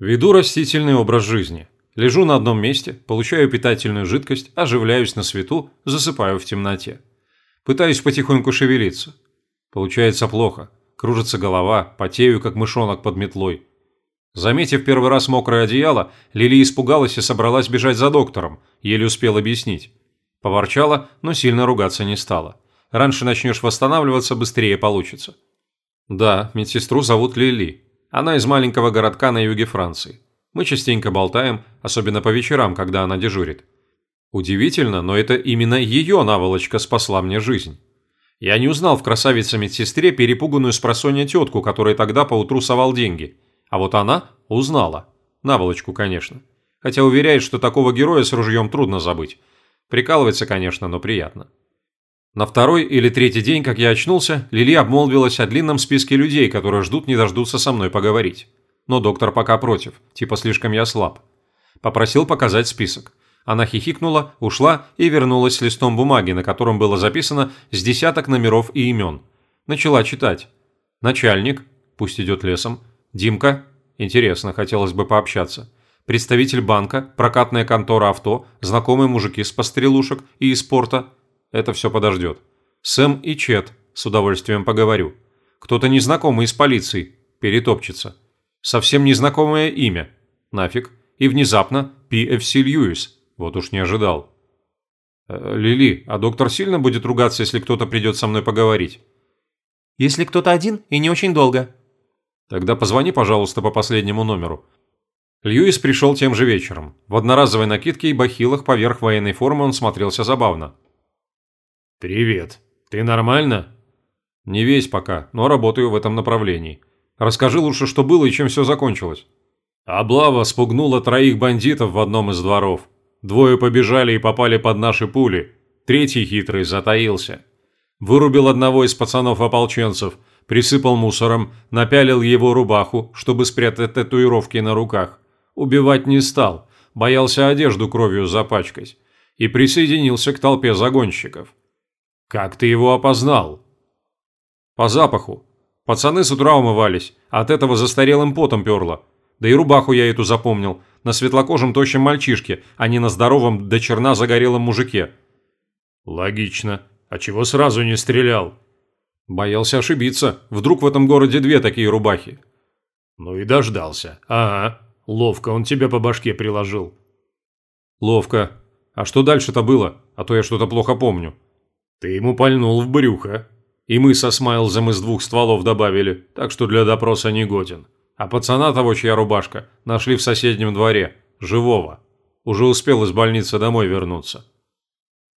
Веду растительный образ жизни. Лежу на одном месте, получаю питательную жидкость, оживляюсь на свету, засыпаю в темноте. Пытаюсь потихоньку шевелиться. Получается плохо. Кружится голова, потею, как мышонок под метлой. Заметив первый раз мокрое одеяло, Лили испугалась и собралась бежать за доктором, еле успел объяснить. Поворчала, но сильно ругаться не стала. Раньше начнешь восстанавливаться, быстрее получится. Да, медсестру зовут Лили. Она из маленького городка на юге Франции. Мы частенько болтаем, особенно по вечерам, когда она дежурит. Удивительно, но это именно ее наволочка спасла мне жизнь. Я не узнал в красавице-медсестре перепуганную с просонья тетку, которая тогда поутру совал деньги. А вот она узнала. Наволочку, конечно. Хотя уверяет, что такого героя с ружьем трудно забыть. Прикалывается, конечно, но приятно. На второй или третий день, как я очнулся, Лили обмолвилась о длинном списке людей, которые ждут не дождутся со мной поговорить. Но доктор пока против, типа слишком я слаб. Попросил показать список. Она хихикнула, ушла и вернулась с листом бумаги, на котором было записано с десяток номеров и имен. Начала читать. Начальник, пусть идет лесом. Димка, интересно, хотелось бы пообщаться. Представитель банка, прокатная контора авто, знакомые мужики с пострелушек и из спорта – это все подождет. Сэм и Чет, с удовольствием поговорю. Кто-то незнакомый из полиции, перетопчется. Совсем незнакомое имя. Нафиг. И внезапно PFC Льюис. Вот уж не ожидал. Э, Лили, а доктор сильно будет ругаться, если кто-то придет со мной поговорить? Если кто-то один и не очень долго. Тогда позвони, пожалуйста, по последнему номеру. Льюис пришел тем же вечером. В одноразовой накидке и бахилах поверх военной формы он смотрелся забавно. «Привет. Ты нормально?» «Не весь пока, но работаю в этом направлении. Расскажи лучше, что было и чем все закончилось». Облава спугнула троих бандитов в одном из дворов. Двое побежали и попали под наши пули. Третий хитрый затаился. Вырубил одного из пацанов-ополченцев, присыпал мусором, напялил его рубаху, чтобы спрятать татуировки на руках. Убивать не стал, боялся одежду кровью запачкать. И присоединился к толпе загонщиков. «Как ты его опознал?» «По запаху. Пацаны с утра умывались, а от этого застарелым потом перло. Да и рубаху я эту запомнил, на светлокожем тощем мальчишке, а не на здоровом до черна загорелом мужике». «Логично. А чего сразу не стрелял?» «Боялся ошибиться. Вдруг в этом городе две такие рубахи». «Ну и дождался. Ага. Ловко он тебя по башке приложил». «Ловко. А что дальше-то было? А то я что-то плохо помню». Ты ему пальнул в брюхо. И мы со Смайлзом из двух стволов добавили, так что для допроса не годен. А пацана того, чья рубашка, нашли в соседнем дворе, живого. Уже успел из больницы домой вернуться.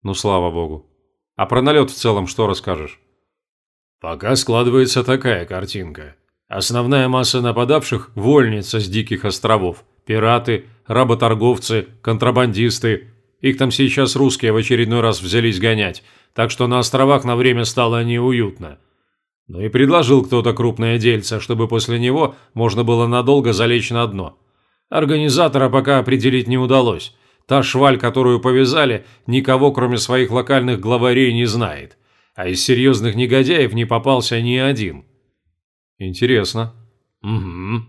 Ну, слава богу. А про налет в целом что расскажешь? Пока складывается такая картинка. Основная масса нападавших – вольница с диких островов. Пираты, работорговцы, контрабандисты. Их там сейчас русские в очередной раз взялись гонять – так что на островах на время стало неуютно. Но и предложил кто-то крупное дельце, чтобы после него можно было надолго залечь на дно. Организатора пока определить не удалось. Та шваль, которую повязали, никого, кроме своих локальных главарей, не знает. А из серьезных негодяев не попался ни один. Интересно. Угу.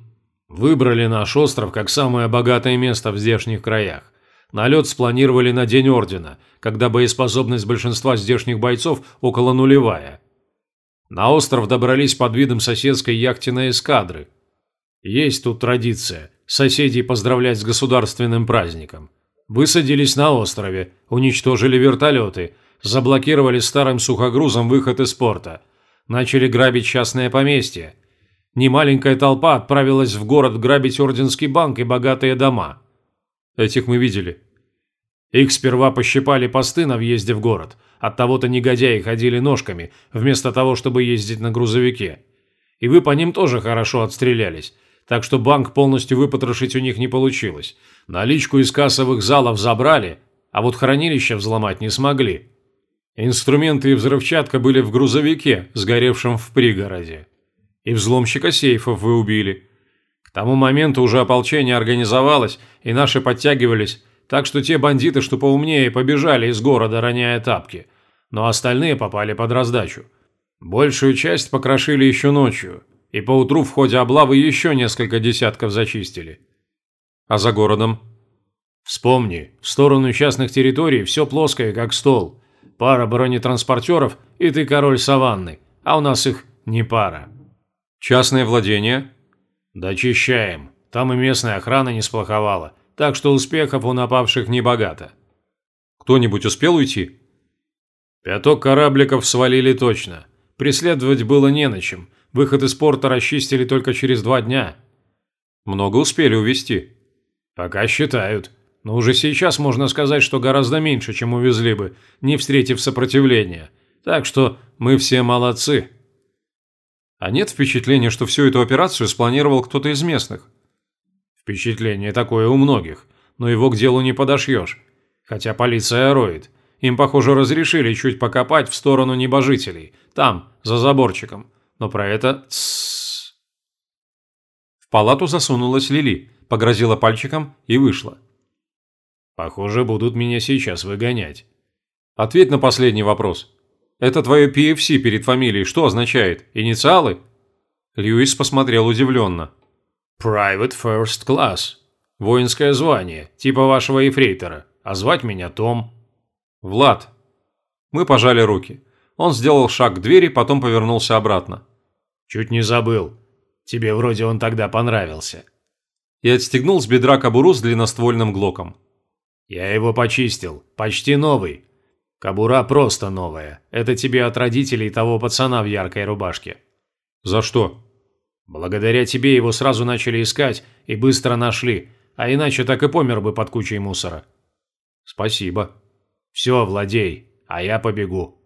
Выбрали наш остров как самое богатое место в здешних краях. Налет спланировали на День Ордена, когда боеспособность большинства здешних бойцов около нулевая. На остров добрались под видом соседской яхтенной эскадры. Есть тут традиция соседей поздравлять с государственным праздником. Высадились на острове, уничтожили вертолеты, заблокировали старым сухогрузом выход из порта, начали грабить частное поместье. Немаленькая толпа отправилась в город грабить Орденский банк и богатые дома – Этих мы видели. Их сперва пощипали посты на въезде в город. От того-то негодяи ходили ножками, вместо того, чтобы ездить на грузовике. И вы по ним тоже хорошо отстрелялись. Так что банк полностью выпотрошить у них не получилось. Наличку из кассовых залов забрали, а вот хранилище взломать не смогли. Инструменты и взрывчатка были в грузовике, сгоревшем в пригороде. И взломщика сейфов вы убили. К тому моменту уже ополчение организовалось, и наши подтягивались, так что те бандиты, что поумнее, побежали из города, роняя тапки. Но остальные попали под раздачу. Большую часть покрошили еще ночью, и поутру в ходе облавы еще несколько десятков зачистили. А за городом? Вспомни, в сторону частных территорий все плоское, как стол. Пара бронетранспортеров, и ты король саванны, а у нас их не пара. Частное владение? Дочищаем. Там и местная охрана не сплоховала, так что успехов у напавших не богато. Кто-нибудь успел уйти? Пяток корабликов свалили точно. Преследовать было не на чем. Выход из порта расчистили только через два дня. Много успели увезти. Пока считают. Но уже сейчас можно сказать, что гораздо меньше, чем увезли бы, не встретив сопротивления. Так что мы все молодцы. А нет впечатления, что всю эту операцию спланировал кто-то из местных? Впечатление такое у многих, но его к делу не подошьешь. Хотя полиция роет. Им, похоже, разрешили чуть покопать в сторону небожителей. Там, за заборчиком. Но про это... В палату засунулась Лили, погрозила пальчиком и вышла. Похоже, будут меня сейчас выгонять. Ответь на последний вопрос. Это твое PFC перед фамилией что означает? Инициалы? Льюис посмотрел удивленно. Private First Class. Воинское звание, типа вашего эфрейтора. А звать меня Том. Влад. Мы пожали руки. Он сделал шаг к двери, потом повернулся обратно. Чуть не забыл. Тебе вроде он тогда понравился. И отстегнул с бедра кобуру с длинноствольным глоком. Я его почистил. Почти новый. Кобура просто новая. Это тебе от родителей того пацана в яркой рубашке. За что? Благодаря тебе его сразу начали искать и быстро нашли, а иначе так и помер бы под кучей мусора. Спасибо. Все, владей, а я побегу.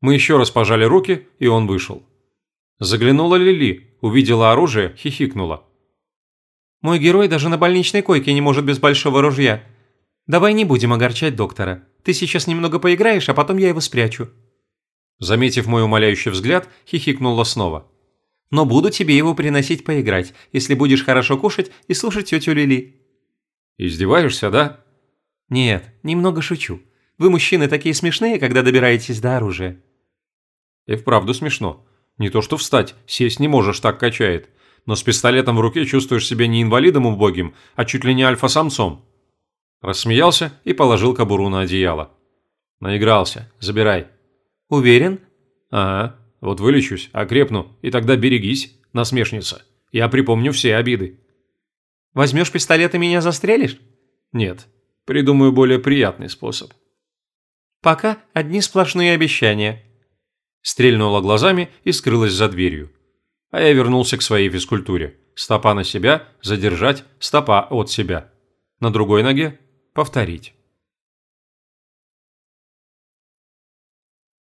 Мы еще раз пожали руки, и он вышел. Заглянула Лили, увидела оружие, хихикнула. «Мой герой даже на больничной койке не может без большого ружья. Давай не будем огорчать доктора. Ты сейчас немного поиграешь, а потом я его спрячу». Заметив мой умоляющий взгляд, хихикнула снова. «Но буду тебе его приносить поиграть, если будешь хорошо кушать и слушать тетю Лили». «Издеваешься, да?» «Нет, немного шучу. Вы, мужчины, такие смешные, когда добираетесь до оружия». «И вправду смешно. Не то что встать, сесть не можешь, так качает. Но с пистолетом в руке чувствуешь себя не инвалидом убогим, а чуть ли не альфа-самцом». Рассмеялся и положил кобуру на одеяло. «Наигрался. Забирай». «Уверен?» «Ага. Вот вылечусь, окрепну, и тогда берегись, насмешница. Я припомню все обиды». «Возьмешь пистолет и меня застрелишь?» «Нет. Придумаю более приятный способ». «Пока одни сплошные обещания». Стрельнула глазами и скрылась за дверью. А я вернулся к своей физкультуре. Стопа на себя, задержать, стопа от себя. На другой ноге повторить.